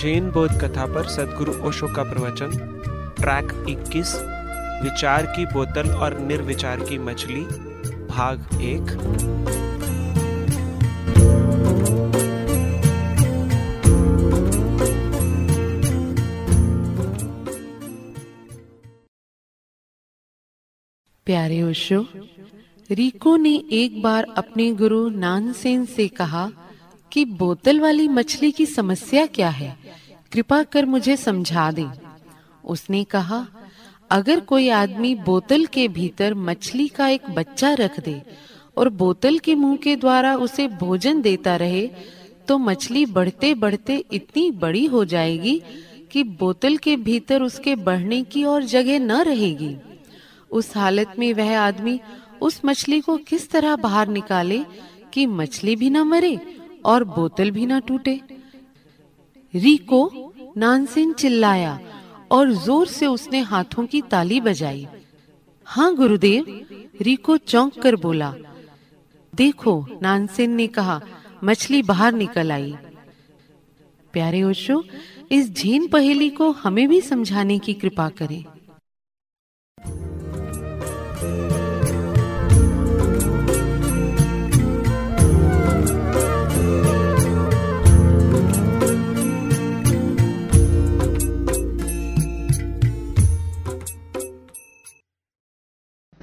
जैन बोध कथा पर सदगुरु ओशो का प्रवचन, ट्रैक 21 विचार की बोतल और निर्विचार की मछली, भाग एक। प्यारे ओशो, रिको ने एक बार अपने गुरु नानसेन से कहा कि बोतल वाली मछली की समस्या क्या है? कृपा कर मुझे समझा दे। उसने कहा, अगर कोई आदमी बोतल के भीतर मछली का एक बच्चा रख दे और बोतल के मुँह के द्वारा उसे भोजन देता रहे तो मछली बढ़ते बढ़ते इतनी बड़ी हो जाएगी कि बोतल के भीतर उसके बढ़ने की और जगह न रहेगी। उस हालत में वह आदमी उस मछली को किस तरह बाहर निकाले कि मछली भी न मरे और बोतल भी ना टूटे। रिको नानसिन चिल्लाया और ज़ोर से उसने हाथों की ताली बजाई। हाँ गुरुदेव, रिको चौंक कर बोला। देखो, नानसेन ने कहा, मछली बाहर निकल आई। प्यारे ओशो, इस झीन पहेली को हमें भी समझाने की कृपा करें।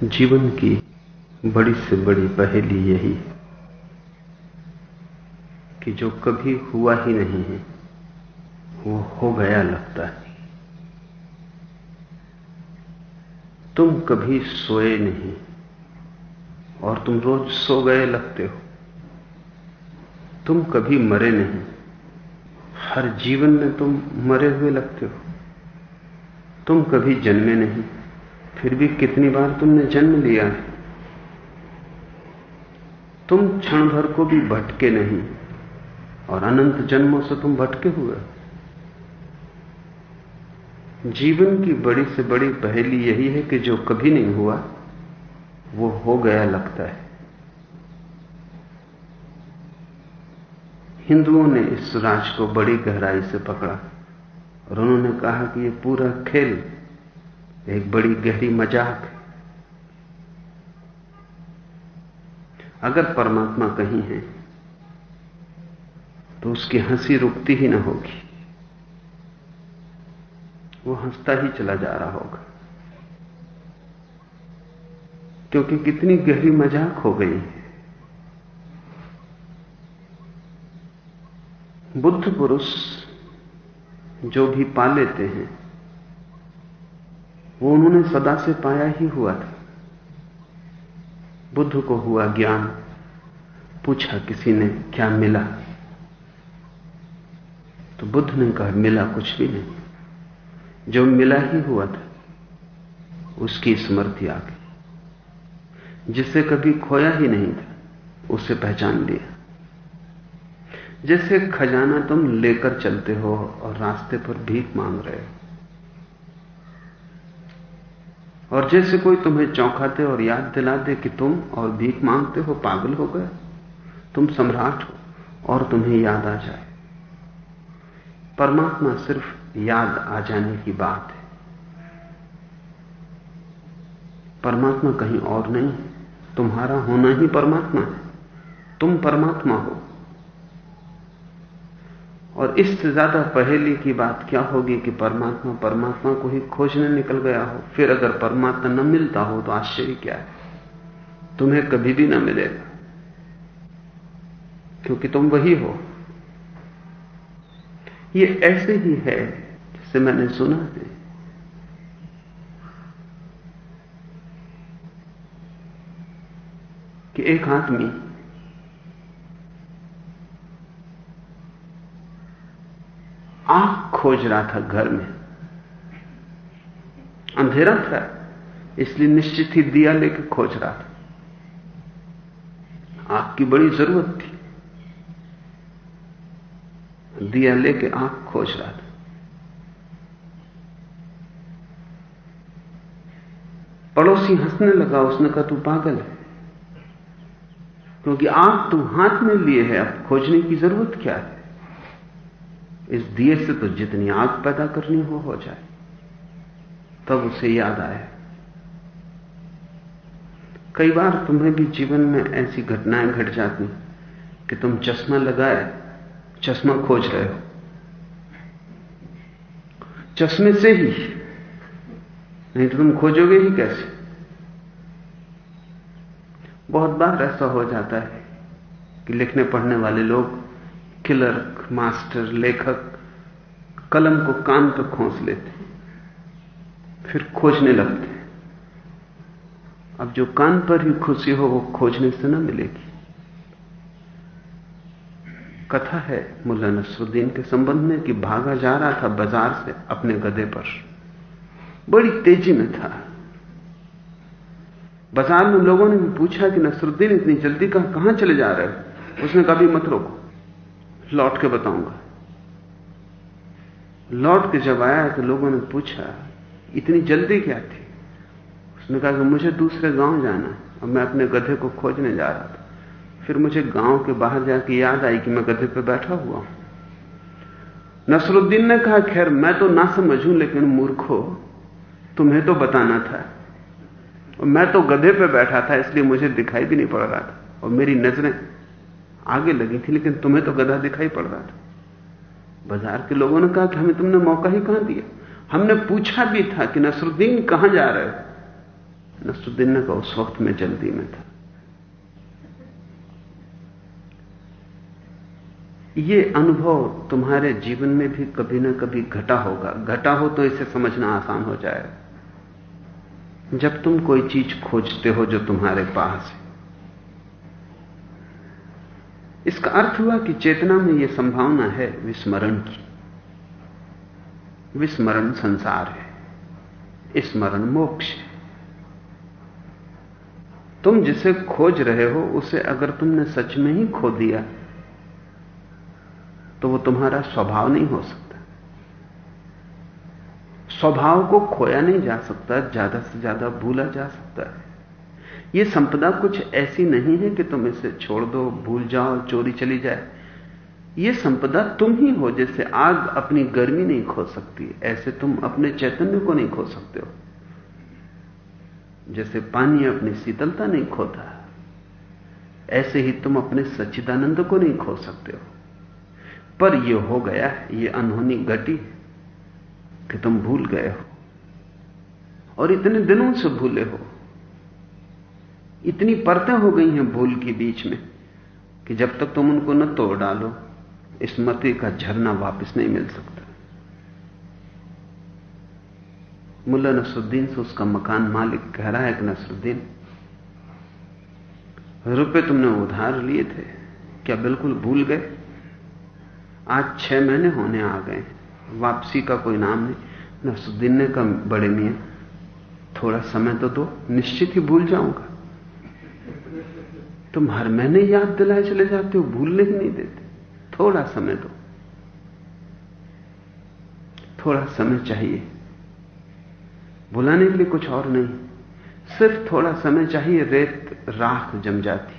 जीवन की बड़ी से बड़ी पहेली यही है कि जो कभी हुआ ही नहीं है, वो हो गया लगता है। तुम कभी सोए नहीं और तुम रोज सो गए लगते हो। तुम कभी मरे नहीं, हर जीवन में तुम मरे हुए लगते हो। तुम कभी जन्मे नहीं फिर भी कितनी बार तुमने जन्म लिया है? तुम क्षण भर को भी भटके नहीं, और अनंत जन्मों से तुम भटके हुए जीवन की बड़ी से बड़ी पहेली यही है कि जो कभी नहीं हुआ, वो हो गया लगता है। हिंदुओं ने इस राज को बड़ी गहराई से पकड़ा, और उन्होंने कहा कि ये पूरा खेल एक बड़ी गहरी मज़ाक। है अगर परमात्मा कहीं है तो उसकी हँसी रुकती ही ना होगी। वो हंसता ही चला जा रहा होगा। क्योंकि कितनी गहरी मज़ाक हो गई है। बुद्ध पुरुष जो भी पा लेते हैं वो उन्होंने सदा से पाया ही हुआ था। बुद्ध को हुआ ज्ञान। पूछा किसी ने, क्या मिला? तो बुद्ध ने कहा, मिला कुछ भी नहीं। जो मिला ही हुआ था, उसकी स्मृति आ गई। जिसे कभी खोया ही नहीं था, उसे पहचान लिया। जैसे खजाना तुम लेकर चलते हो और रास्ते पर भीख मांग रहे हो और जैसे कोई तुम्हें चौंकाते और याद दिला दे कि तुम और भीख मांगते हो, पागल हो गए। तुम सम्राट हो और तुम्हें याद आ जाए। परमात्मा सिर्फ़ याद आ जाने की बात है। परमात्मा कहीं और नहीं तुम्हारा होना ही परमात्मा है। तुम परमात्मा हो। और इससे ज़्यादा पहेली की बात क्या होगी कि परमात्मा परमात्मा को ही खोजने निकल गया हो? फिर अगर परमात्मा न मिलता हो तो आश्चर्य क्या है? तुम्हें कभी भी न मिलेगा। क्योंकि तुम वही हो। ये ऐसे ही है जैसे मैंने सुना है। कि एक आदमी आँख खोज रहा था घर में। अंधेरा था, इसलिए निश्चित ही दिया लेके खोज रहा था। आँख की बड़ी ज़रूरत थी। दिया लेके आँख खोज रहा था। पड़ोसी हंसने लगा, उसने कहा, तू पागल है। क्योंकि आँख तू हाथ में लिए है, अब खोजने की ज़रूरत क्या है? इस दिए से तो जितनी आग पैदा करनी हो हो जाए। तब उसे याद आए। कई बार तुम्हें भी जीवन में ऐसी घटनाएँ घट जाती कि तुम चश्मा लगाए, चश्मा खोज रहे हो। चश्मे से ही, नहीं तो तुम खोजोगे ही कैसे? बहुत बार ऐसा हो जाता है कि लिखने पढ़ने वाले लोग क्लर्क मास्टर, लेखक, कलम को कान पर खोस लेते फिर खोजने लगते अब जो कान पर ही खुशी हो, वो खोजने से ना मिलेगी। कथा है मुल्ला नसरुद्दीन के संबंध में कि भागा जा रहा था बाज़ार से अपने गधे पर। बड़ी तेज़ी में था। बाज़ार में लोगों ने भी पूछा कि नसरुद्दीन इतनी जल्दी कहा कहाँ चले जा रहे हो? उसने कभी मत रोको। लौट के बताऊँगा। लौट के जब आया तो लोगों ने पूछा, इतनी जल्दी क्या थी? उसने कहा कि मुझे दूसरे गाँव जाना और मैं अपने गधे को खोजने जा रहा था। फिर मुझे गाँव के बाहर जाके याद आई कि मैं गधे पर बैठा हुआ हूँ। नसरुद्दीन ने कहा, खैर, मैं तो ना समझूं लेकिन मूर्खो तुम्हें तो बताना था। और मैं तो गधे पे बैठा था, इसलिए मुझे दिखाई भी नहीं पड़ रहा था। और मेरी नज़रें आगे लगी थी, लेकिन तुम्हें तो गधा दिखाई पड़ रहा था। बाज़ार के लोगों ने कहा कि हमें तुमने मौका ही कहाँ दिया? हमने पूछा भी था कि नसरुद्दीन कहाँ जा रहे हो? नसरुद्दीन ने कहा, उस वक्त में जल्दी में था। ये अनुभव तुम्हारे जीवन में भी कभी ना कभी घटा होगा। घटा हो तो इसे समझना आसान हो जाएगा। जब तुम कोई चीज़ खोजते हो जो तुम्हारे पास है इसका अर्थ हुआ कि चेतना में यह संभावना है विस्मरण की। विस्मरण संसार है। स्मरण मोक्ष है। तुम जिसे खोज रहे हो, उसे अगर तुमने सच में ही खो दिया तो वो तुम्हारा स्वभाव नहीं हो सकता। स्वभाव को खोया नहीं जा सकता, ज़्यादा से ज़्यादा भूला जा सकता है। ये संपदा कुछ ऐसी नहीं है कि तुम इसे छोड़ दो, भूल जाओ, चोरी चली जाए। ये संपदा तुम ही हो जैसे आग अपनी गर्मी नहीं खो सकती, ऐसे तुम अपने चैतन्य को नहीं खो सकते हो। जैसे पानी अपनी शीतलता नहीं खोता, ऐसे ही तुम अपने सच्चिदानंद को नहीं खो सकते हो। पर यह हो गया, ये अनहोनी घटी कि तुम भूल गए हो और इतने दिनों से भूले हो। इतनी परतें हो गई हैं भूल के बीच में कि जब तक तुम उनको न तोड़ डालो स्मृति का झरना वापस नहीं मिल सकता। मुल्ला नसरुद्दीन से उसका मकान मालिक कह रहा है कि, नसरुद्दीन, रुपए तुमने उधार लिए थे, क्या बिल्कुल भूल गए? आज छह महीने होने आ गए वापसी का कोई नाम नहीं। नसरुद्दीन ने कहा, बड़े मियाँ, थोड़ा समय तो दो, निश्चित ही भूल जाऊँगा। तुम हर महीने याद दिलाए चले जाते हो, भूलने ही नहीं देते। थोड़ा समय दो। थोड़ा समय चाहिए। बुलाने के लिए कुछ और नहीं। सिर्फ़ थोड़ा समय चाहिए, रेत, राख जम जाती।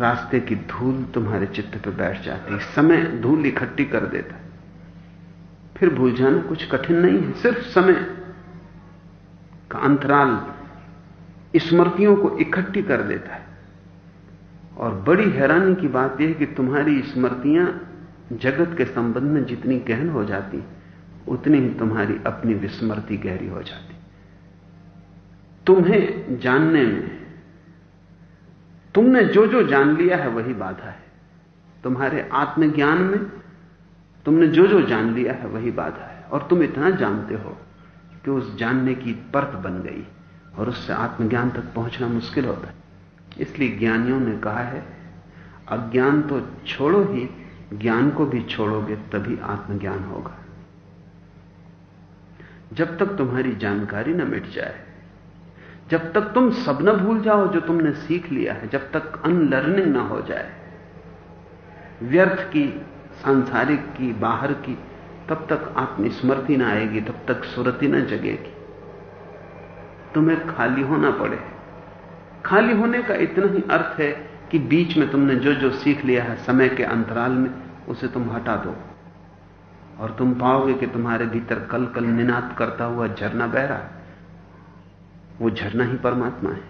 रास्ते की धूल तुम्हारे चित्त पर बैठ जाती। समय धूल इकट्ठी कर देता। फिर भूल जाना कुछ कठिन नहीं है। सिर्फ़ समय का अंतराल स्मृतियों को इकट्ठी कर देता है। और बड़ी हैरानी की बात यह है कि तुम्हारी स्मृतियाँ जगत के संबंध में जितनी गहन हो जाती, उतनी ही तुम्हारी अपनी विस्मृति गहरी हो जाती। तुम्हें जानने में, तुमने जो जो जान लिया है वही बाधा है। तुम्हारे आत्मज्ञान में, तुमने जो जो जान लिया है वही बाधा है। और तुम इतना जानते हो कि उस जानने की परत बन गई। और उससे आत्मज्ञान तक पहुँचना मुश्किल होता है। इसलिए ज्ञानियों ने कहा है, अज्ञान तो छोड़ो ही, ज्ञान को भी छोड़ोगे तभी आत्मज्ञान होगा। जब तक तुम्हारी जानकारी न मिट जाए, जब तक तुम सब न भूल जाओ जो तुमने सीख लिया है, जब तक अनलर्निंग ना हो जाए, व्यर्थ की, सांसारिक की, बाहर की, तब तक आत्मस्मृति ना आएगी, तब तक सुरति न जगेगी। तुम्हें खाली होना पड़े। खाली होने का इतना ही अर्थ है कि बीच में तुमने जो जो सीख लिया है समय के अंतराल में, उसे तुम हटा दो। और तुम पाओगे कि तुम्हारे भीतर कल कल निनाद करता हुआ झरना बह रहा वो झरना ही परमात्मा है।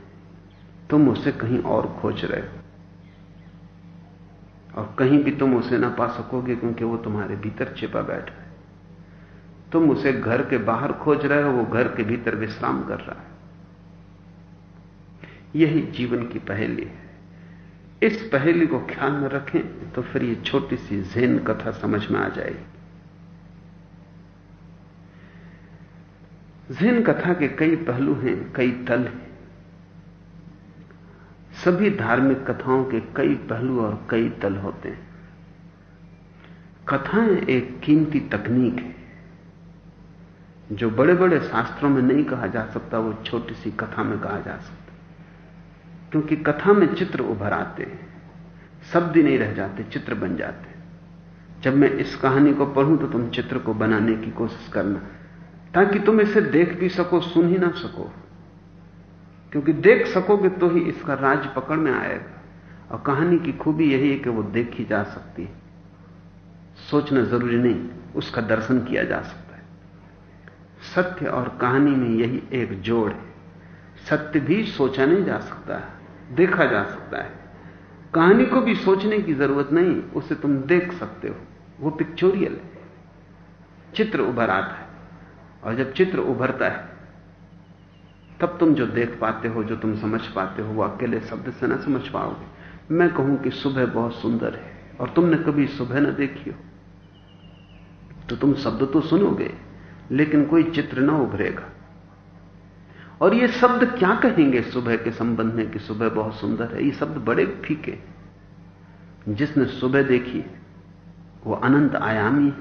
तुम उसे कहीं और खोज रहे हो। और कहीं भी तुम उसे ना पा सकोगे क्योंकि वो तुम्हारे भीतर छिपा बैठा तुम उसे घर के बाहर खोज रहे हो, वो घर के भीतर विश्राम कर रहा है। यही जीवन की पहेली है। इस पहेली को ख्याल में रखें तो फिर ये छोटी सी जैन कथा समझ में आ जाएगी। जैन कथा के कई पहलू हैं, कई तल हैं। सभी धार्मिक कथाओं के कई पहलू और कई तल होते हैं। कथाएँ एक कीमती तकनीक है। जो बड़े बड़े शास्त्रों में नहीं कहा जा सकता, वो छोटी सी कथा में कहा जा सकता। क्योंकि कथा में चित्र उभर आते हैं, शब्द ही नहीं रह जाते, चित्र बन जाते जब मैं इस कहानी को पढ़ूं तो तुम चित्र को बनाने की कोशिश करना, ताकि तुम इसे देख भी सको, सुन ही ना सको। क्योंकि देख सकोगे तो ही इसका राज पकड़ में आएगा। और कहानी की खूबी यही है कि वो देखी जा सकती है। सोचना ज़रूरी नहीं, उसका दर्शन किया जा सकता सत्य और कहानी में यही एक जोड़ है। सत्य भी सोचा नहीं जा सकता है, देखा जा सकता है। कहानी को भी सोचने की ज़रूरत नहीं, उसे तुम देख सकते हो। वो पिक्चोरियल है। चित्र उभर आता है। और जब चित्र उभरता है, तब तुम जो देख पाते हो, जो तुम समझ पाते हो, वो अकेले शब्द से ना समझ पाओगे। मैं कहूँ कि सुबह बहुत सुंदर है, और तुमने कभी सुबह ना देखी हो। तो तुम शब्द तो सुनोगे। लेकिन कोई चित्र ना उभरेगा। और ये शब्द क्या कहेंगे सुबह के संबंध में कि सुबह बहुत सुंदर है? ये शब्द बड़े फीके। जिसने सुबह देखी, वो अनंत आयामी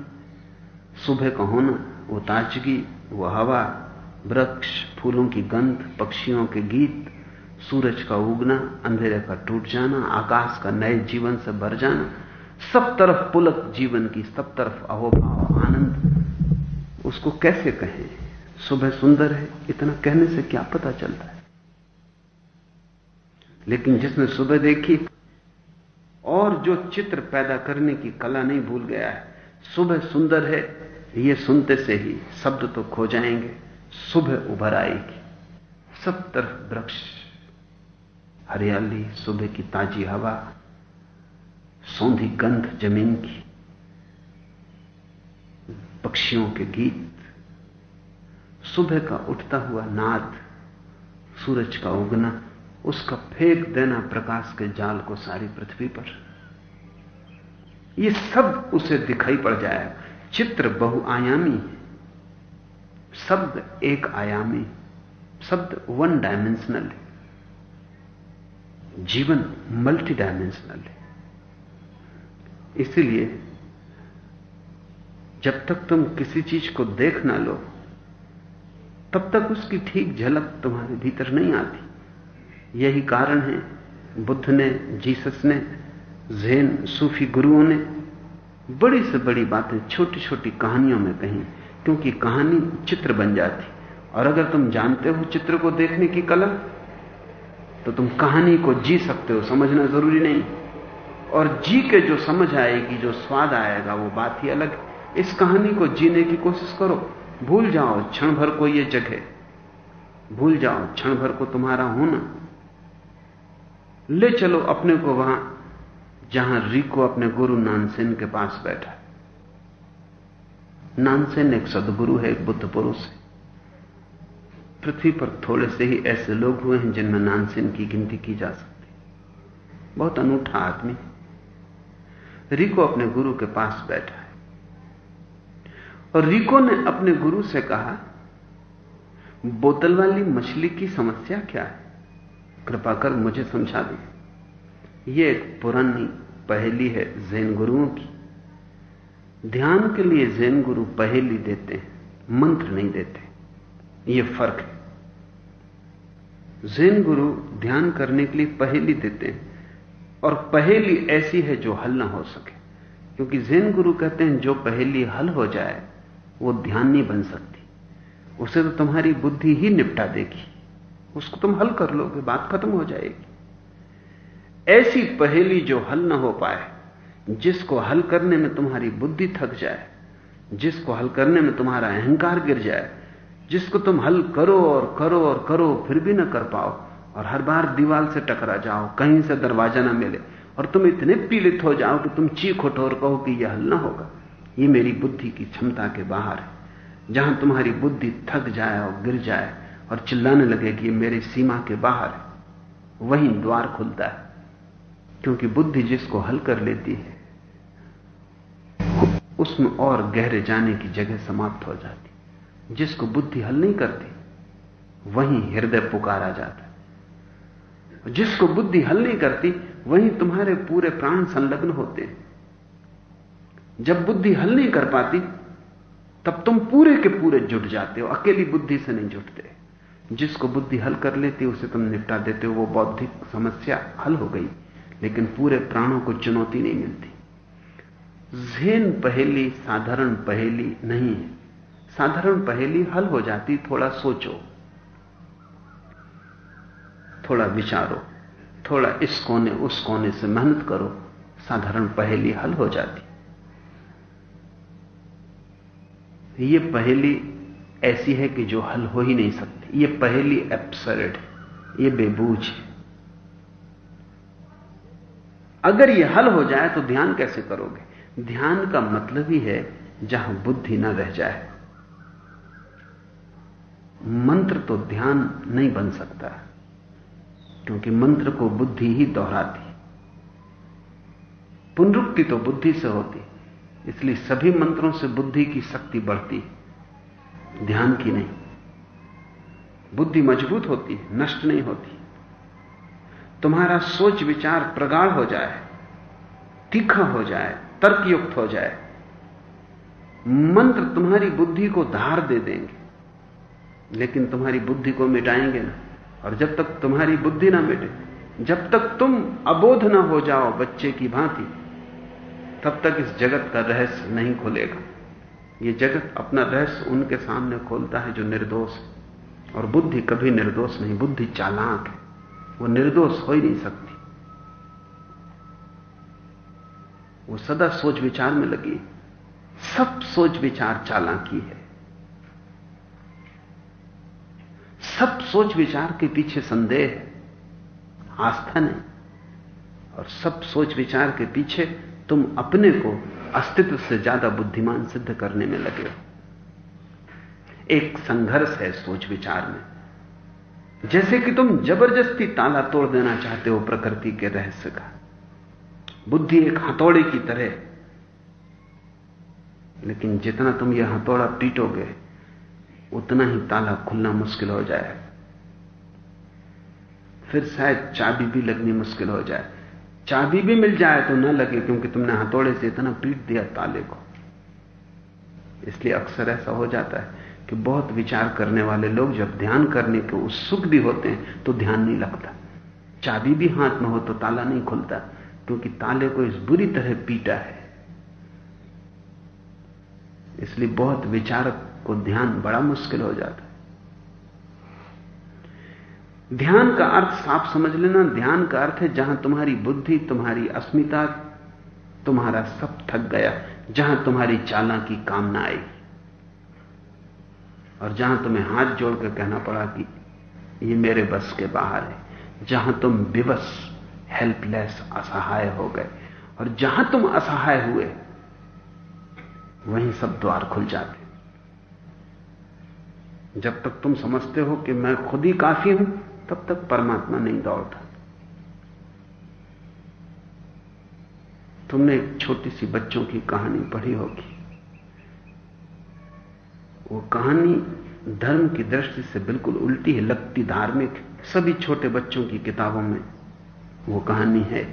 सुबह का होना, वो ताजगी, वो हवा, वृक्ष, फूलों की गंध, पक्षियों के गीत, सूरज का उगना, अंधेरे का टूट जाना, आकाश का नए जीवन से भर जाना, सब तरफ़ पुलक जीवन की, सब तरफ़ अहोभाव, आनंद। उसको कैसे कहें? सुबह सुंदर है, इतना कहने से क्या पता चलता है? लेकिन जिसने सुबह देखी, और जो चित्र पैदा करने की कला नहीं भूल गया है, सुबह सुंदर है, ये सुनते से ही शब्द तो खो जाएँगे, सुबह उभर आएगी। सब तरफ़ वृक्ष, हरियाली, सुबह की ताजी हवा, सौंधी गंध ज़मीन की। पक्षियों के गीत। सुबह का उठता हुआ नाद, सूरज का उगना, उसका फेंक देना प्रकाश के जाल को सारी पृथ्वी पर। यह सब उसे दिखाई पड़ जाएगा चित्र बहुआयामी, शब्द एक आयामी, शब्द वन डायमेंशनल। है जीवन मल्टी डायमेंशनल है इसीलिए जब तक तुम किसी चीज़ को देख ना लो, तब तक उसकी ठीक झलक तुम्हारे भीतर नहीं आती। यही कारण है, बुद्ध ने, जीसस ने, जैन, सूफी गुरुओं ने बड़ी से बड़ी बातें छोटी छोटी कहानियों में कही, क्योंकि कहानी चित्र बन जाती। और अगर तुम जानते हो चित्र को देखने की कला तो तुम कहानी को जी सकते हो, समझना ज़रूरी नहीं। और जी के जो समझ आएगी, जो स्वाद आएगा, वो बात ही अलग इस कहानी को जीने की कोशिश करो। भूल जाओ, क्षण भर को यह जगह। भूल जाओ, क्षण भर को तुम्हारा होना। ले चलो अपने को वहाँ, जहाँ रिको अपने गुरु नानसेन के पास बैठा है। नानसेन एक सदगुरु है, एक बुद्ध पुरुष है। पृथ्वी पर थोड़े से ही ऐसे लोग हुए हैं जिनमें नानसेन की गिनती की जा सकती बहुत अनूठा आदमी है। रिको अपने गुरु के पास बैठा है। रिको ने अपने गुरु से कहा बोतल वाली मछली की समस्या क्या है? कृपा कर मुझे समझा दें। यह एक पुरानी पहेली है जैन गुरुओं की। ध्यान के लिए जैन गुरु पहेली देते हैं, मंत्र नहीं देते। यह फ़र्क है। जैन गुरु ध्यान करने के लिए पहेली देते हैं, और पहेली ऐसी है जो हल ना हो सके, क्योंकि जैन गुरु कहते हैं, जो पहेली हल हो जाए वो ध्यान नहीं बन सकती। उसे तो तुम्हारी बुद्धि ही निपटा देगी। उसको तुम हल कर लोगे, बात खत्म हो जाएगी। ऐसी पहेली जो हल ना हो पाए, जिसको हल करने में तुम्हारी बुद्धि थक जाए, जिसको हल करने में तुम्हारा अहंकार गिर जाए, जिसको तुम हल करो और करो और करो, फिर भी ना कर पाओ, और हर बार दीवार से टकरा जाओ, कहीं से दरवाज़ा ना मिले, और तुम इतने पीड़ित हो जाओ कि तुम चीख उठो और कहो कि यह हल ना होगा। ये मेरी बुद्धि की क्षमता के बाहर है। जहाँ तुम्हारी बुद्धि थक जाए और गिर जाए और चिल्लाने लगे कि मेरी सीमा के बाहर है, वहीं द्वार खुलता है। क्योंकि बुद्धि जिसको हल कर लेती है, उसमें और गहरे जाने की जगह समाप्त हो जाती। जिसको बुद्धि हल नहीं करती, वहीं हृदय पुकारा जाता जिसको बुद्धि हल नहीं करती, वहीं तुम्हारे पूरे प्राण संलग्न होते हैं। जब बुद्धि हल नहीं कर पाती, तब तुम पूरे के पूरे जुट जाते हो, अकेली बुद्धि से नहीं जुटते। जिसको बुद्धि हल कर लेती, उसे तुम निपटा देते हो, वो बौद्धिक समस्या हल हो गई, लेकिन पूरे प्राणों को चुनौती नहीं मिलती। जेन पहेली साधारण पहेली नहीं है। साधारण पहेली हल हो जाती, थोड़ा सोचो, थोड़ा विचारो, थोड़ा इस कोने, उस कोने से मेहनत करो, साधारण पहेली हल हो जाती। ये पहेली ऐसी है कि जो हल हो ही नहीं सकती। ये पहेली एप्सर्ड है। ये बेबूझ है। अगर ये हल हो जाए तो ध्यान कैसे करोगे? ध्यान का मतलब ही है जहाँ बुद्धि ना रह जाए। मंत्र तो ध्यान नहीं बन सकता, क्योंकि मंत्र को बुद्धि ही दोहराती। पुनरुक्ति तो बुद्धि से होती। इसलिए सभी मंत्रों से बुद्धि की शक्ति बढ़ती ध्यान की नहीं। बुद्धि मज़बूत होती नष्ट नहीं होती। तुम्हारा सोच विचार प्रगाढ़ हो जाए, तीखा हो जाए, तर्कयुक्त हो जाए, मंत्र तुम्हारी बुद्धि को धार दे देंगे। लेकिन तुम्हारी बुद्धि को मिटाएँगे ना। और जब तक तुम्हारी बुद्धि ना मिटे, जब तक तुम अबोध ना हो जाओ बच्चे की भांति तब तक इस जगत का रहस्य नहीं खुलेगा। ये जगत अपना रहस्य उनके सामने खोलता है जो निर्दोष है। और बुद्धि कभी निर्दोष नहीं, बुद्धि चालाक है। वो निर्दोष हो ही नहीं सकती। वो सदा सोच विचार में लगी सब सोच विचार चालाकी है। सब सोच विचार के पीछे संदेह है। आस्था नहीं। और सब सोच विचार के पीछे तुम अपने को अस्तित्व से ज़्यादा बुद्धिमान सिद्ध करने में लगे हो। एक संघर्ष है सोच विचार में। जैसे कि तुम ज़बरदस्ती ताला तोड़ देना चाहते हो प्रकृति के रहस्य का। बुद्धि एक हथौड़े की तरह। लेकिन जितना तुम यह हथौड़ा पीटोगे, उतना ही ताला खुलना मुश्किल हो जाए फिर शायद चाबी भी लगनी मुश्किल हो जाए। चाबी भी मिल जाए तो न लगे, क्योंकि तुमने हथौड़े से इतना पीट दिया ताले को। इसलिए अक्सर ऐसा हो जाता है कि बहुत विचार करने वाले लोग जब ध्यान करने के उत्सुक भी होते हैं तो ध्यान नहीं लगता। चाबी भी हाथ में हो तो ताला नहीं खुलता, क्योंकि ताले को इस बुरी तरह पीटा है। इसलिए बहुत विचारक को ध्यान बड़ा मुश्किल हो जाता ध्यान का अर्थ साफ़ समझ लेना, ध्यान का अर्थ है जहाँ तुम्हारी बुद्धि, तुम्हारी अस्मिता, तुम्हारा सब थक गया, जहाँ तुम्हारी चाला की काम ना आई। और जहाँ तुम्हें हाथ जोड़कर कहना पड़ा कि ये मेरे बस के बाहर है, जहाँ तुम विवश हेल्पलेस असहाय हो गए, और जहाँ तुम असहाय हुए, वहीं सब द्वार खुल जाते। जब तक तुम समझते हो कि मैं खुद ही काफ़ी हूँ तब तक परमात्मा नहीं दौड़ता। तुमने एक छोटी सी बच्चों की कहानी पढ़ी होगी। वो कहानी धर्म की दृष्टि से बिल्कुल उल्टी है, लगती धार्मिक। सभी छोटे बच्चों की किताबों में वो कहानी है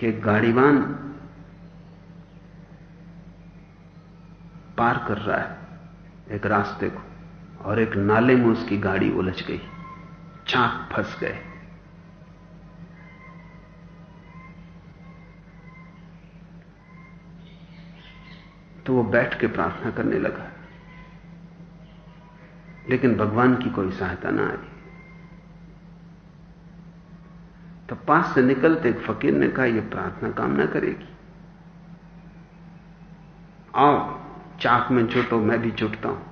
कि गाड़ीवान पार कर रहा है एक रास्ते को और एक नाले में उसकी गाड़ी उलझ गई। चाक फंस गए। तो वो बैठ के प्रार्थना करने लगा। लेकिन भगवान की कोई सहायता ना आई। तो पास से निकलते एक फकीर ने कहा यह प्रार्थना काम ना करेगी। आओ, चाक में जुटो मैं भी जुटता हूँ।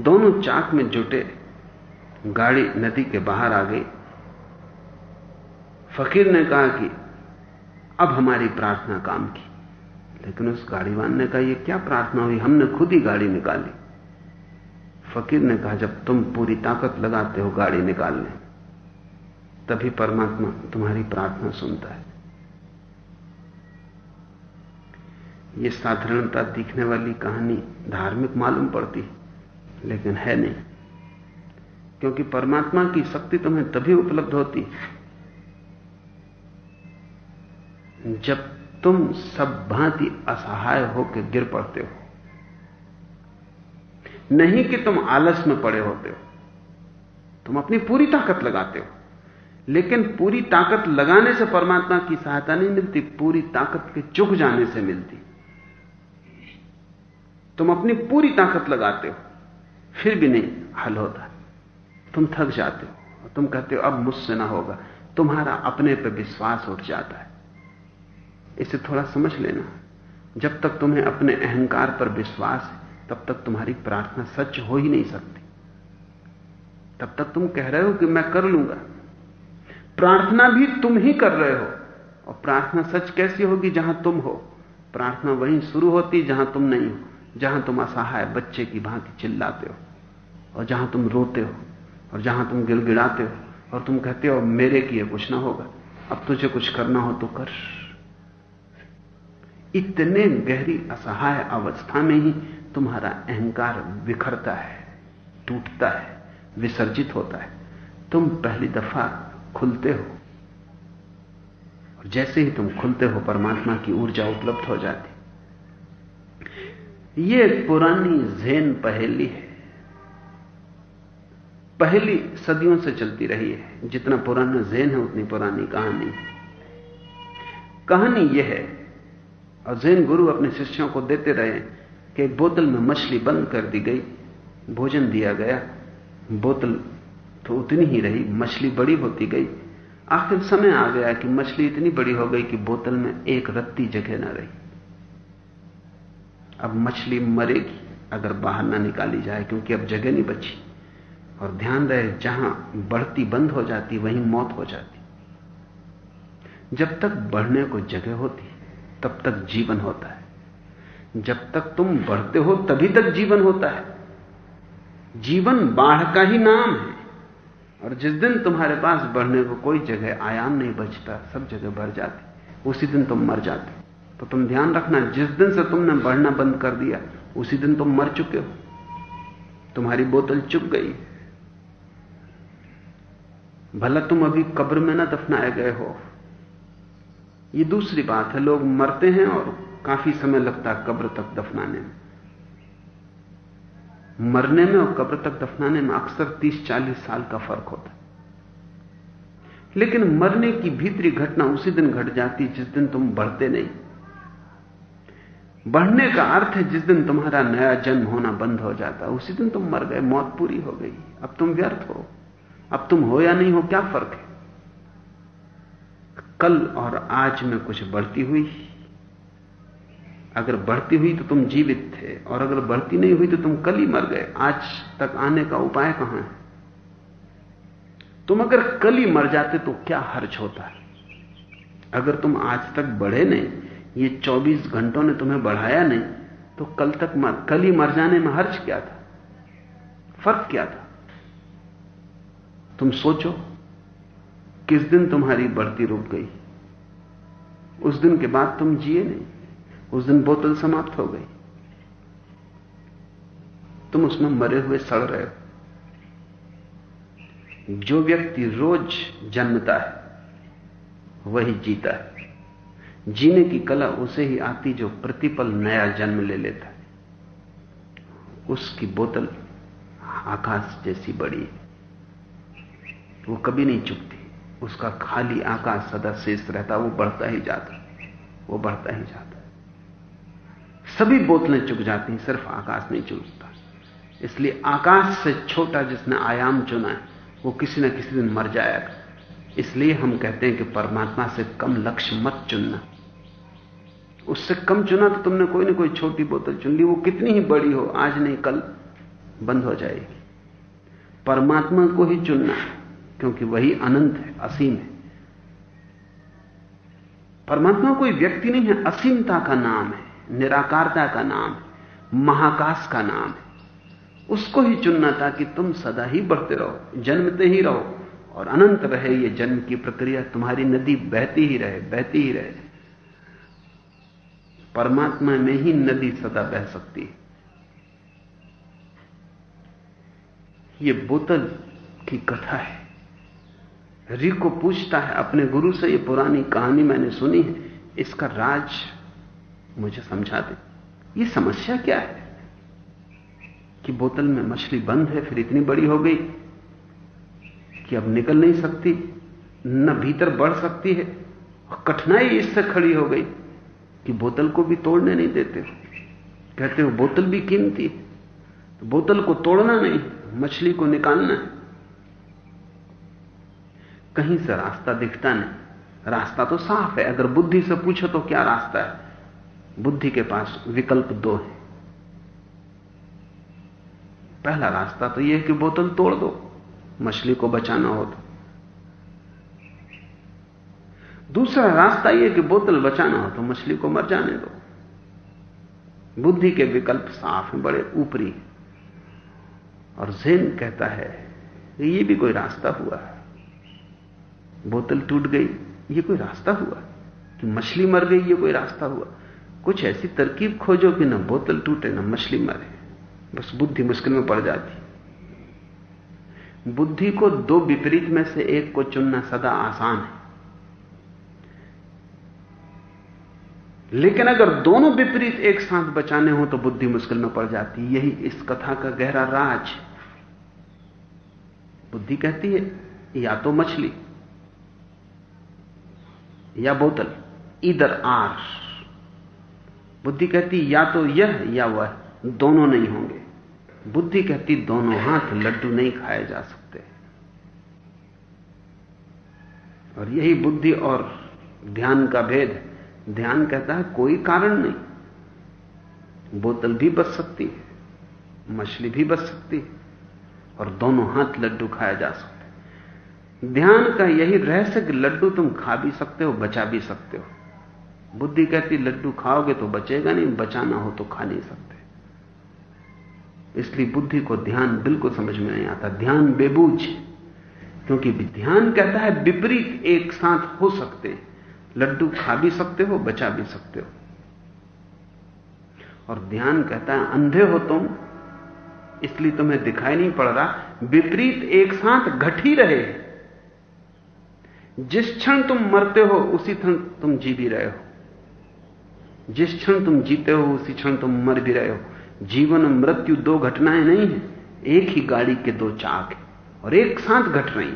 दोनों चाक में जुटे, गाड़ी नदी के बाहर आ गई। फकीर ने कहा कि अब हमारी प्रार्थना काम की, लेकिन उस गाड़ीवान ने कहा यह क्या प्रार्थना हुई? हमने खुद ही गाड़ी निकाली। फकीर ने कहा, जब तुम पूरी ताकत लगाते हो गाड़ी निकालने, तभी परमात्मा तुम्हारी प्रार्थना सुनता है। यह साधारणता दिखने वाली कहानी धार्मिक मालूम पड़ती लेकिन है नहीं। क्योंकि परमात्मा की शक्ति तुम्हें तभी उपलब्ध होती जब तुम सब भांति असहाय होकर गिर पड़ते हो। नहीं कि तुम आलस में पड़े होते हो। तुम अपनी पूरी ताकत लगाते हो। लेकिन पूरी ताकत लगाने से परमात्मा की सहायता नहीं मिलती, पूरी ताकत के चुक जाने से मिलती। तुम अपनी पूरी ताकत लगाते हो। फिर भी नहीं हल होता। तुम थक जाते हो। तुम कहते हो, अब मुझसे ना होगा। तुम्हारा अपने पर विश्वास उठ जाता है। इसे थोड़ा समझ लेना। जब तक तुम्हें अपने अहंकार पर विश्वास है, तब तक तुम्हारी प्रार्थना सच हो ही नहीं सकती। तब तक तुम कह रहे हो कि मैं कर लूँगा। प्रार्थना भी तुम ही कर रहे हो। और प्रार्थना सच कैसी होगी? जहाँ तुम हो। प्रार्थना वहीं शुरू होती, जहाँ तुम नहीं हो। जहाँ तुम असहाय बच्चे की भांति चिल्लाते हो। और जहाँ तुम रोते हो, और जहाँ तुम गिड़गिड़ाते हो, और तुम कहते हो मेरे किए कुछ ना होगा, अब तुझे कुछ करना हो तो कर। इतने गहरी असहाय अवस्था में ही तुम्हारा अहंकार बिखरता है, टूटता है, विसर्जित होता है। तुम पहली दफ़ा खुलते हो, और जैसे ही तुम खुलते हो, परमात्मा की ऊर्जा उपलब्ध हो जाती। ये पुरानी जेन पहेली है। पहली सदियों से चलती रही है। जितना पुराना जैन है, उतनी पुरानी कहानी। कहानी यह है, और जैन गुरु अपने शिष्यों को देते रहे कि बोतल में मछली बंद कर दी गई, भोजन दिया गया। बोतल तो उतनी ही रही, मछली बड़ी होती गई। आखिर समय आ गया कि मछली इतनी बड़ी हो गई कि बोतल में एक रत्ती जगह ना रही। अब मछली मरेगी, अगर बाहर ना निकाली जाए, क्योंकि अब जगह नहीं बची। और ध्यान रहे, जहाँ बढ़ती बंद हो जाती, वहीं मौत हो जाती। जब तक बढ़ने को जगह होती, तब तक जीवन होता है। जब तक तुम बढ़ते हो, तभी तक जीवन होता है। जीवन बाढ़ का ही नाम है। और जिस दिन तुम्हारे पास बढ़ने को कोई जगह आयाम नहीं बचता, सब जगह भर जाती। उसी दिन तुम मर जाते। तो तुम ध्यान रखना, जिस दिन से तुमने बढ़ना बंद कर दिया, उसी दिन तुम मर चुके हो। तुम्हारी बोतल चुप गई। भला तुम अभी कब्र में ना दफनाए गए हो। ये दूसरी बात है, लोग मरते हैं और काफ़ी समय लगता है कब्र तक दफनाने में। मरने में और कब्र तक दफनाने में अक्सर 30-40 साल का फ़र्क होता है। लेकिन मरने की भीतरी घटना उसी दिन घट जाती जिस दिन तुम बढ़ते नहीं। बढ़ने का अर्थ है जिस दिन तुम्हारा नया जन्म होना बंद हो जाता उसी दिन तुम मर गए, मौत पूरी हो गई, अब तुम व्यर्थ हो। अब तुम हो या नहीं हो, क्या फ़र्क है? कल और आज में कुछ बढ़ती हुई। अगर बढ़ती हुई तो तुम जीवित थे, और अगर बढ़ती नहीं हुई तो तुम कल ही मर गए। आज तक आने का उपाय कहाँ है? तुम अगर कल ही मर जाते तो क्या हर्ज होता? है अगर तुम आज तक बढ़े नहीं, ये 24 घंटों ने तुम्हें बढ़ाया नहीं तो कल तक मर कल ही मर जाने में हर्ज क्या था? फ़र्क क्या था? तुम सोचो, किस दिन तुम्हारी बढ़ती रुक गई? उस दिन के बाद तुम जिए नहीं, उस दिन बोतल समाप्त हो गई। तुम उसमें मरे हुए सड़ रहे हो। जो व्यक्ति रोज जन्मता है, वही जीता है। जीने की कला उसे ही आती जो प्रतिपल नया जन्म ले लेता है। उसकी बोतल आकाश जैसी बड़ी है। वो कभी नहीं चुकती उसका खाली आकाश सदा शेष रहता, वो बढ़ता ही जाता। वो बढ़ता ही जाता। सभी बोतलें चुक जाती हैं, सिर्फ़ आकाश नहीं चुकता इसलिए आकाश से छोटा जिसने आयाम चुना है, वो किसी ना किसी दिन मर जाएगा। इसलिए हम कहते हैं कि परमात्मा से कम लक्ष्य मत चुनना। उससे कम चुना तो तुमने कोई ना कोई छोटी बोतल चुन ली, वो कितनी ही बड़ी हो, आज नहीं, कल बंद हो जाएगी। परमात्मा को ही चुनना है। क्योंकि वही अनंत है, असीम है। परमात्मा कोई व्यक्ति नहीं है, असीमता का नाम है, निराकारता का नाम है, महाकाश का नाम है। उसको ही चुनना था कि तुम सदा ही बढ़ते रहो, जन्मते ही रहो, और अनंत रहे ये जन्म की प्रक्रिया, तुम्हारी नदी बहती ही रहे, बहती ही रहे। परमात्मा में ही नदी सदा बह सकती है। ये बोतल की कथा है। रिको पूछता है, अपने गुरु से ये पुरानी कहानी मैंने सुनी है, इसका राज मुझे समझा दे। ये समस्या क्या है? कि बोतल में मछली बंद है, फिर इतनी बड़ी हो गई कि अब निकल नहीं सकती, न भीतर बढ़ सकती है। कठिनाई इससे खड़ी हो गई कि बोतल को भी तोड़ने नहीं देते कहते हो, बोतल भी कीमती तो बोतल को तोड़ना नहीं, मछली को निकालना है। कहीं से रास्ता दिखता नहीं। रास्ता तो साफ़ है। अगर बुद्धि से पूछो तो क्या रास्ता है? बुद्धि के पास विकल्प दो है। पहला रास्ता तो यह है कि बोतल तोड़ दो, मछली को बचाना हो तो। दूसरा रास्ता यह कि बोतल बचाना हो तो मछली को मर जाने दो। बुद्धि के विकल्प साफ़ हैं, बड़े ऊपरी और जेन कहता है, ये भी कोई रास्ता हुआ बोतल टूट गई। ये कोई रास्ता हुआ कि मछली मर गई? ये कोई रास्ता हुआ। कुछ ऐसी तरकीब खोजो कि ना बोतल टूटे, ना मछली मरे। बस बुद्धि मुश्किल में पड़ जाती। बुद्धि को दो विपरीत में से एक को चुनना सदा आसान है। लेकिन अगर दोनों विपरीत एक साथ बचाने हो तो बुद्धि मुश्किल में पड़ जाती। यही इस कथा का गहरा राज। बुद्धि कहती है, या तो मछली या बोतल, इधर आर। बुद्धि कहती, या तो यह या वह, दोनों नहीं होंगे। बुद्धि कहती, दोनों हाथ लड्डू नहीं खाए जा सकते। और यही बुद्धि और ध्यान का भेद। ध्यान कहता है, कोई कारण नहीं। बोतल भी बच सकती है, मछली भी बच सकती है, और दोनों हाथ लड्डू खाए जा सकते ध्यान का यही रहस्य कि लड्डू तुम खा भी सकते हो, बचा भी सकते हो। बुद्धि कहती, लड्डू खाओगे तो बचेगा नहीं, बचाना हो तो खा नहीं सकते। इसलिए बुद्धि को ध्यान बिल्कुल समझ में नहीं आता। ध्यान बेबूझ क्योंकि ध्यान कहता है विपरीत एक साथ हो सकते लड्डू खा भी सकते हो, बचा भी सकते हो। और ध्यान कहता है, अंधे हो तुम, इसलिए तुम्हें दिखाई नहीं पड़ रहा। विपरीत एक साथ घट ही रहे जिस क्षण तुम मरते हो, उसी क्षण तुम जी भी रहे हो। जिस क्षण तुम जीते हो, उसी क्षण तुम मर भी रहे हो। जीवन मृत्यु दो घटनाएँ नहीं है, एक ही गाड़ी के दो चाक है और एक साथ घट रही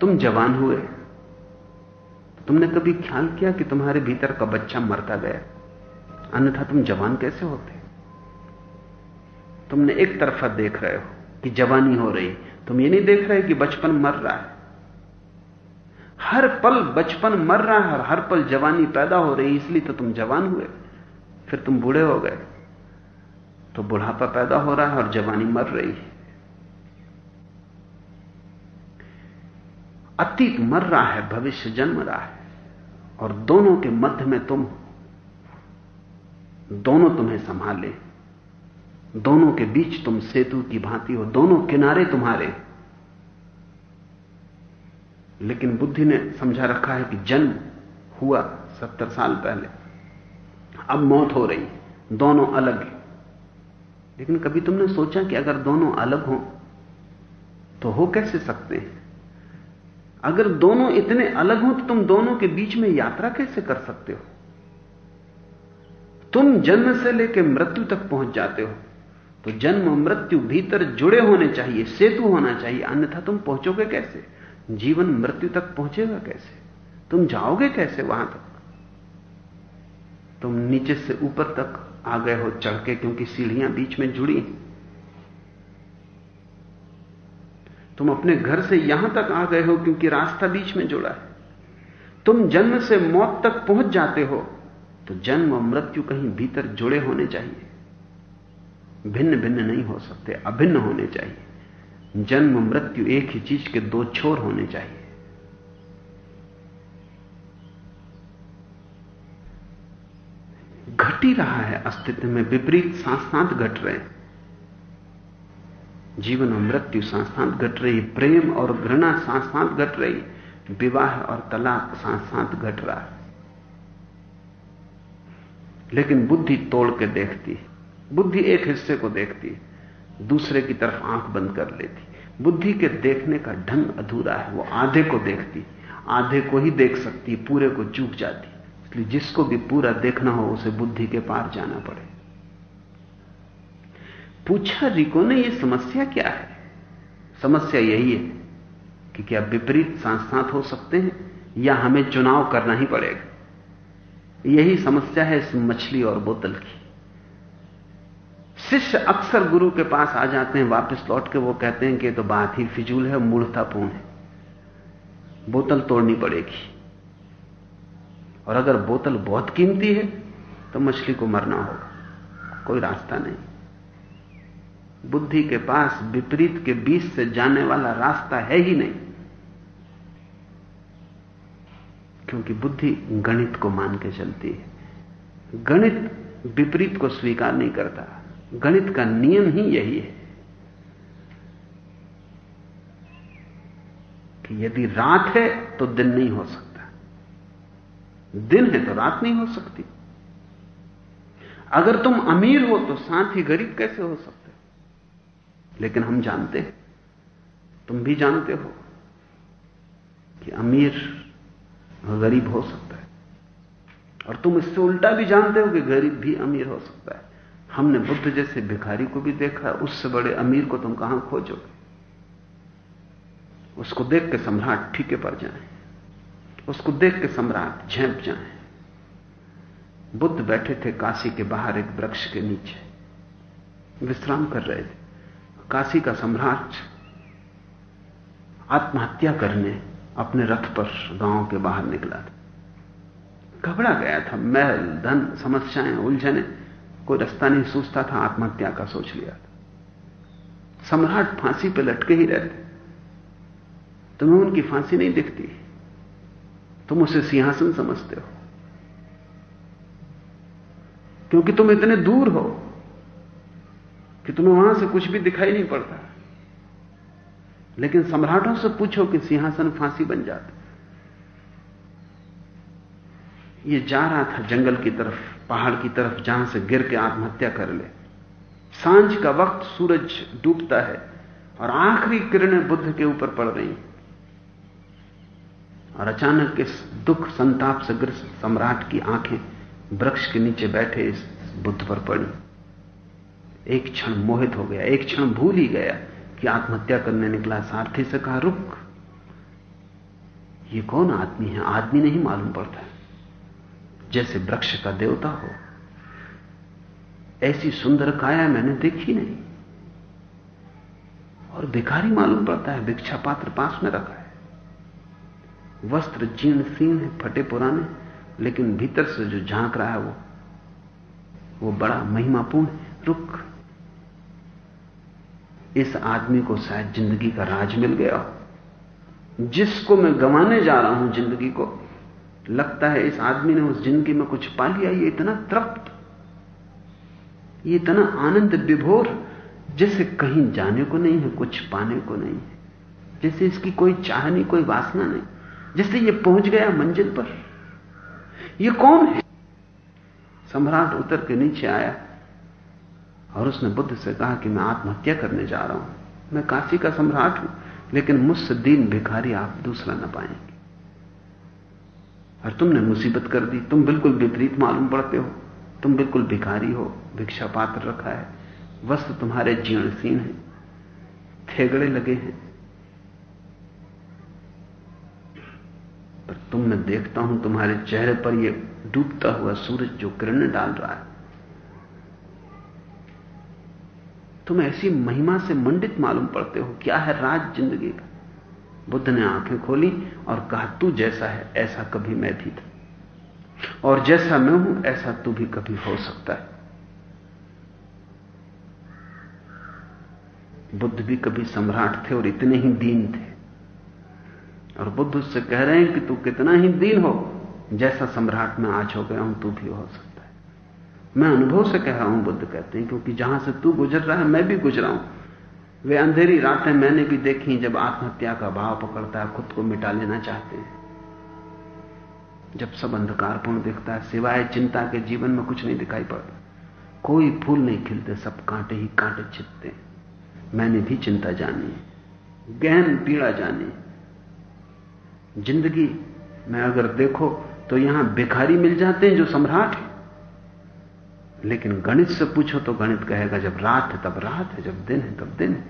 तुम जवान हुए तो तुमने कभी ख्याल किया कि तुम्हारे भीतर का बच्चा मरता गया? अन्यथा तुम जवान कैसे होते? तुमने एक तरफा देख रहे हो कि जवानी हो रही तुम ये नहीं देख रहे कि बचपन मर रहा है? हर पल बचपन मर रहा है और हर पल जवानी पैदा हो रही इसलिए तो तुम जवान हुए। फिर तुम बूढ़े हो गए। तो बुढ़ापा पैदा हो रहा है और जवानी मर रही है। अतीत मर रहा है, भविष्य जन्म रहा है। और दोनों के मध्य में तुम दोनों तुम्हें संभाले। दोनों के बीच तुम सेतु की भांति हो, दोनों किनारे तुम्हारे। लेकिन बुद्धि ने समझा रखा है कि जन्म हुआ सत्तर साल पहले। अब मौत हो रही, दोनों अलग है। लेकिन कभी तुमने सोचा कि अगर दोनों अलग हो तो हो कैसे सकते हैं? अगर दोनों इतने अलग हो तो तुम दोनों के बीच में यात्रा कैसे कर सकते हो? तुम जन्म से लेकर मृत्यु तक पहुँच जाते हो। तो जन्म मृत्यु भीतर जुड़े होने चाहिए, सेतु होना चाहिए, अन्यथा तुम पहुंचोगे कैसे? जीवन मृत्यु तक पहुंचेगा कैसे? तुम जाओगे कैसे वहाँ तक? तुम नीचे से ऊपर तक आ गए हो चढ़ के, क्योंकि सीढ़ियाँ बीच में जुड़ी तुम अपने घर से यहाँ तक आ गए हो, क्योंकि रास्ता बीच में जुड़ा है। तुम जन्म से मौत तक पहुँच जाते हो तो जन्म और मृत्यु कहीं भीतर जुड़े होने चाहिए। भिन्न भिन्न नहीं हो सकते, अभिन्न होने चाहिए। जन्म, मृत्यु एक ही चीज़ के दो छोर होने चाहिए। घट ही रहा है अस्तित्व में, विपरीत सांसांत घट रहे हैं। जीवन और मृत्यु सांसांत घट रही, प्रेम और घृणा सांसांत घट रही, विवाह और तलाक सांसांत घट रहा। है लेकिन बुद्धि तोड़ के देखती बुद्धि एक हिस्से को देखती दूसरे की तरफ़ आँख बंद कर लेती बुद्धि के देखने का ढंग अधूरा है, वो आधे को देखती आधे को ही देख सकती पूरे को चूक जाती इसलिए जिसको भी पूरा देखना हो, उसे बुद्धि के पार जाना पड़े। पूछा रिको ने यह समस्या क्या है? समस्या यही है कि क्या विपरीत सांसात हो सकते हैं, या हमें चुनाव करना ही पड़ेगा। यही समस्या है इस मछली और बोतल की। शिष्य अक्सर गुरु के पास आ जाते हैं, वापस लौट के वो कहते हैं कि तो बात ही फिजूल है मूर्तापूर्ण है। बोतल तोड़नी पड़ेगी। और अगर बोतल बहुत कीमती है तो मछली को मरना होगा। कोई रास्ता नहीं। बुद्धि के पास विपरीत के बीच से जाने वाला रास्ता है ही नहीं। क्योंकि बुद्धि गणित को मान के चलती है। गणित विपरीत को स्वीकार नहीं करता। गणित का नियम ही यही है कि यदि रात है तो दिन नहीं हो सकता। दिन है तो रात नहीं हो सकती। अगर तुम अमीर हो तो साथ ही गरीब कैसे हो सकते हो? लेकिन हम जानते हैं, तुम भी जानते हो कि अमीर गरीब हो सकता है। और तुम इससे उल्टा भी जानते हो कि गरीब भी अमीर हो सकता है। हमने बुद्ध जैसे भिखारी को भी देखा, उससे बड़े अमीर को तुम कहाँ खोजोगे? उसको देख के सम्राट ठीके पर जाए। उसको देख के सम्राट झेप जाए। बुद्ध बैठे थे काशी के बाहर एक वृक्ष के नीचे। विश्राम कर रहे थे। काशी का सम्राट आत्महत्या करने अपने रथ पर गाँव के बाहर निकला था। घबरा गया था। महल धन, समस्याएँ, उलझने कोई रास्ता नहीं, सोचता था, आत्महत्या का सोच लिया था। सम्राट फांसी पर लटके ही रहते। तुम्हें उनकी फांसी नहीं दिखती। तुम उसे सिंहासन समझते हो। क्योंकि तुम इतने दूर हो कि तुम्हें वहाँ से कुछ भी दिखाई नहीं पड़ता। लेकिन सम्राटों से पूछो कि सिंहासन फांसी बन जाता। ये जा रहा था जंगल की तरफ़। पहाड़ की तरफ़ जहाँ से गिर के आत्महत्या कर ले। साँझ का वक्त सूरज डूबता है और आखिरी किरणें बुद्ध के ऊपर पड़ रही और अचानक इस दुख संताप से ग्रस्त सम्राट की आँखें वृक्ष के नीचे बैठे इस बुद्ध पर पड़ी। एक क्षण मोहित हो गया, एक क्षण भूल ही गया कि आत्महत्या करने निकला सारथी से कहा, रुक, ये कौन आदमी है? आदमी नहीं मालूम पड़ता जैसे वृक्ष का देवता हो। ऐसी सुंदर काया मैंने देखी नहीं। और भिखारी मालूम पड़ता है, भिक्षा पात्र पास में रखा है। वस्त्र जीर्ण सीण है, फटे पुराने, लेकिन भीतर से जो झाँक रहा है वो वो बड़ा महिमापूर्ण है रुक इस आदमी को शायद ज़िंदगी का राज मिल गया। जिसको मैं गंवाने जा रहा हूँ ज़िंदगी को लगता है इस आदमी ने उस ज़िंदगी में कुछ पा लिया, ये इतना तृप्त, ये इतना आनंद विभोर, जैसे कहीं जाने को नहीं है, कुछ पाने को नहीं है, जैसे इसकी कोई चाह नहीं कोई वासना नहीं, जैसे ये पहुँच गया मंजिल पर। ये कौन है? सम्राट उतर के नीचे आया और उसने बुद्ध से कहा कि मैं आत्महत्या करने जा रहा हूँ। मैं काशी का सम्राट हूँ, लेकिन मुझसे दीन भिखारी आप दूसरा न पाएँगे। और तुमने मुसीबत कर दी। तुम बिल्कुल विपरीत मालूम पड़ते हो। तुम बिल्कुल भिखारी हो भिक्षा पात्र रखा है। वस्त्र तुम्हारे जीर्ण सीन है। थेगड़े लगे हैं। पर तुम मैं देखता हूँ तुम्हारे चेहरे पर यह डूबता हुआ सूरज जो किरण डाल रहा है। तुम ऐसी महिमा से मंडित मालूम पड़ते हो। क्या है राज ज़िंदगी का? बुद्ध ने आँखें खोली और कहा, तू जैसा है, ऐसा कभी मैं भी था। और जैसा मैं हूँ, ऐसा तू भी कभी हो सकता है। बुद्ध भी कभी सम्राट थे और इतने ही दीन थे। और बुद्ध उससे कह रहे हैं कि तू कितना ही दीन हो, जैसा सम्राट में आज हो गया हूँ, तू भी हो सकता है। मैं अनुभव से कह रहा हूँ, बुद्ध कहते हैं, क्योंकि जहाँ से तू गुजर रहा है, मैं भी गुजरा हूँ। वे अंधेरी रातें मैंने भी देखी जब आत्महत्या का भाव पकड़ता है, खुद को मिटा लेना चाहते हैं। जब सब अंधकारपूर्ण दिखता है, सिवाय चिंता के जीवन में कुछ नहीं दिखाई पड़ता। कोई फूल नहीं खिलते, सब कांटे ही कांटे छिपते मैंने भी चिंता जानी गहन पीड़ा जानी ज़िंदगी, में अगर देखो तो यहाँ भिखारी मिल जाते हैं जो सम्राट है। लेकिन गणित से पूछो तो गणित कहेगा, जब रात है, तब रात है, जब दिन है, तब दिन है।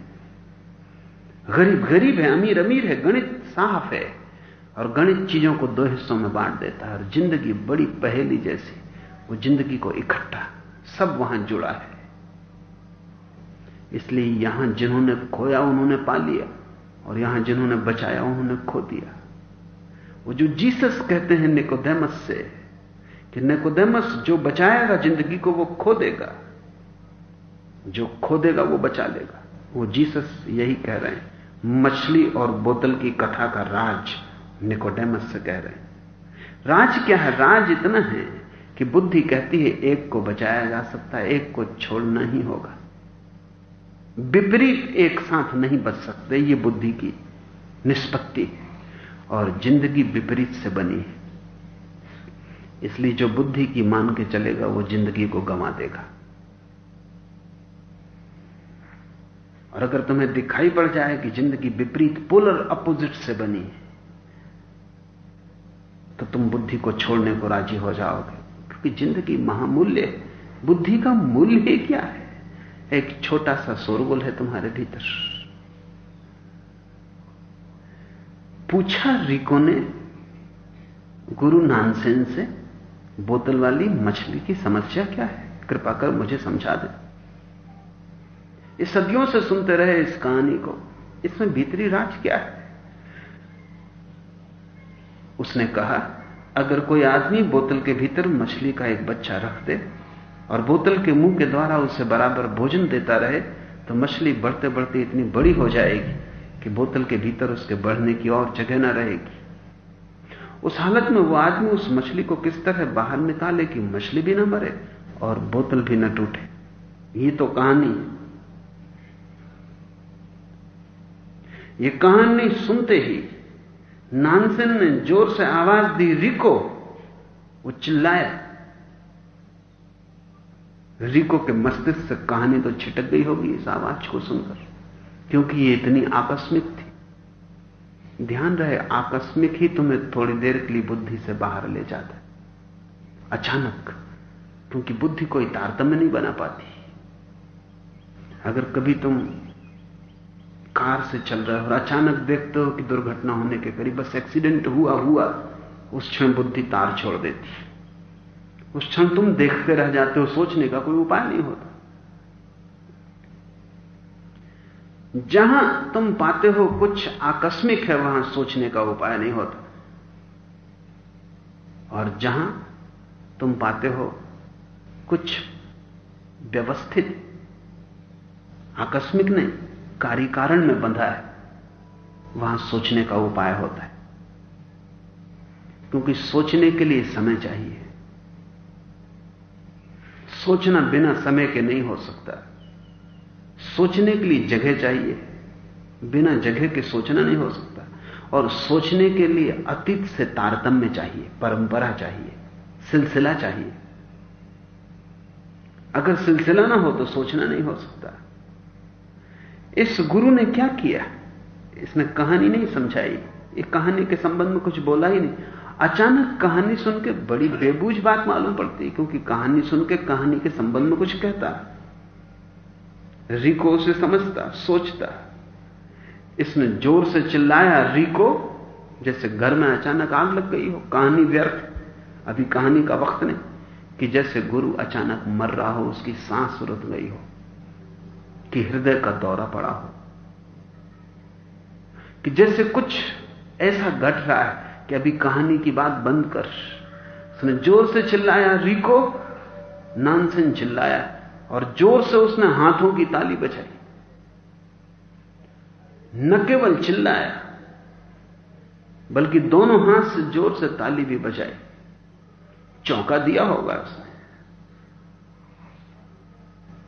गरीब गरीब है, अमीर अमीर है, गणित साफ़ है। और गणित चीज़ों को दो हिस्सों में बांट देता है, और ज़िंदगी बड़ी पहेली जैसी, वो ज़िंदगी को इकट्ठा, सब वहाँ जुड़ा है। इसलिए यहाँ जिन्होंने खोया, उन्होंने पा लिया, और यहाँ जिन्होंने बचाया, उन्होंने खो दिया। वो जो जीसस कहते हैं निकोदेमस से कि निकोदेमस जो बचाएगा ज़िंदगी को वो खो देगा। जो खो देगा वो बचा लेगा। वो जीसस यही कह रहे हैं। मछली और बोतल की कथा का राज निकोडेमस से कह रहे हैं। राज क्या है? राज इतना है कि बुद्धि कहती है, एक को बचाया जा सकता है, एक को छोड़ना ही होगा। विपरीत एक साथ नहीं बच सकते, ये बुद्धि की निष्पत्ति और ज़िंदगी विपरीत से बनी है। इसलिए जो बुद्धि की मान के चलेगा, वो ज़िंदगी को गंवा देगा। और अगर तुम्हें दिखाई पड़ जाए कि ज़िंदगी विपरीत पोलर अपोजिट से बनी है तो तुम बुद्धि को छोड़ने को राज़ी हो जाओगे। क्योंकि ज़िंदगी महामूल्य बुद्धि का मूल्य ही क्या है? एक छोटा सा शोरगुल है तुम्हारे भीतर। पूछा रिको ने गुरु नानसेन से बोतल वाली मछली की समस्या क्या है? कृपा कर मुझे समझा दे। इस सदियों से सुनते रहे इस कहानी को। इसमें भीतरी राज क्या है? उसने कहा, अगर कोई आदमी बोतल के भीतर मछली का एक बच्चा रख दे और बोतल के मुँह के द्वारा उसे बराबर भोजन देता रहे तो मछली बढ़ते बढ़ते इतनी बड़ी हो जाएगी कि बोतल के भीतर उसके बढ़ने की और जगह ना रहेगी। उस हालत में वो आदमी उस मछली को किस तरह बाहर निकाले कि मछली भी ना मरे और बोतल भी ना टूटे। ये तो कहानी है। ये कहानी सुनते ही नानसेन ने ज़ोर से आवाज़ दी, रिको। वो चिल्लाया। रिको के मस्तिष्क से कहानी तो छिटक गई होगी इस आवाज़ को सुनकर, क्योंकि ये इतनी आकस्मिक थी। ध्यान रहे, आकस्मिक ही तुम्हें थोड़ी देर के लिए बुद्धि से बाहर ले जाता है। अचानक, क्योंकि बुद्धि कोई तारतम्य नहीं बना पाती। अगर कभी तुम कार से चल रहे हो और अचानक देखते हो कि दुर्घटना होने के करीब बस एक्सीडेंट हुआ हुआ, उस क्षण बुद्धि तार छोड़ देती। उस क्षण तुम देखते रह जाते हो, सोचने का कोई उपाय नहीं होता। जहाँ तुम पाते हो कुछ आकस्मिक है, वहाँ सोचने का उपाय नहीं होता। और जहाँ तुम पाते हो कुछ व्यवस्थित, आकस्मिक नहीं कार्य कारण में बंधा है, वहाँ सोचने का उपाय होता है। क्योंकि सोचने के लिए समय चाहिए। सोचना बिना समय के नहीं हो सकता। सोचने के लिए जगह चाहिए। बिना जगह के सोचना नहीं हो सकता। और सोचने के लिए अतीत से तारतम्य चाहिए, परंपरा चाहिए, सिलसिला चाहिए। अगर सिलसिला ना हो तो सोचना नहीं हो सकता। इस गुरु ने क्या किया? इसने कहानी नहीं समझाई। एक कहानी के संबंध में कुछ बोला ही नहीं। अचानक कहानी सुन के बड़ी बेबूझ बात मालूम पड़ती, क्योंकि कहानी सुन के कहानी के संबंध में कुछ कहता। रिको उसे समझता, सोचता। इसने ज़ोर से चिल्लाया, रिको, जैसे घर में अचानक आग लग गई हो, कहानी व्यर्थ। अभी कहानी का वक्त नहीं, कि जैसे गुरु अचानक मर रहा हो, उसकी सांस रुक गई हो, कि हृदय का दौरा पड़ा हो। कि जैसे कुछ ऐसा घट रहा है, कि अभी कहानी की बात बंद कर। उसने ज़ोर से चिल्लाया, रिको! नानसन चिल्लाया और ज़ोर से उसने हाथों की ताली बजाई। न केवल चिल्लाया, बल्कि दोनों हाथ से ज़ोर से ताली भी बजाई। चौंका दिया होगा उसने।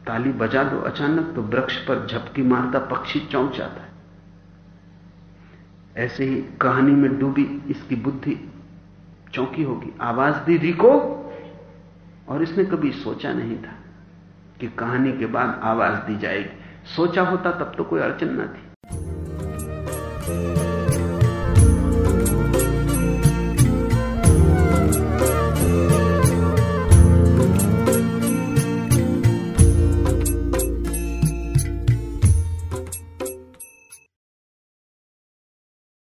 ताली बजा दो, अचानक तो वृक्ष पर झपकी मारता पक्षी चौंक जाता है। ऐसे ही कहानी में डूबी इसकी बुद्धि चौंकी होगी। आवाज़ दी, रिको! और इसने कभी सोचा नहीं था। कि कहानी के बाद आवाज़ दी जाएगी। सोचा होता तब तो कोई अड़चन न थी।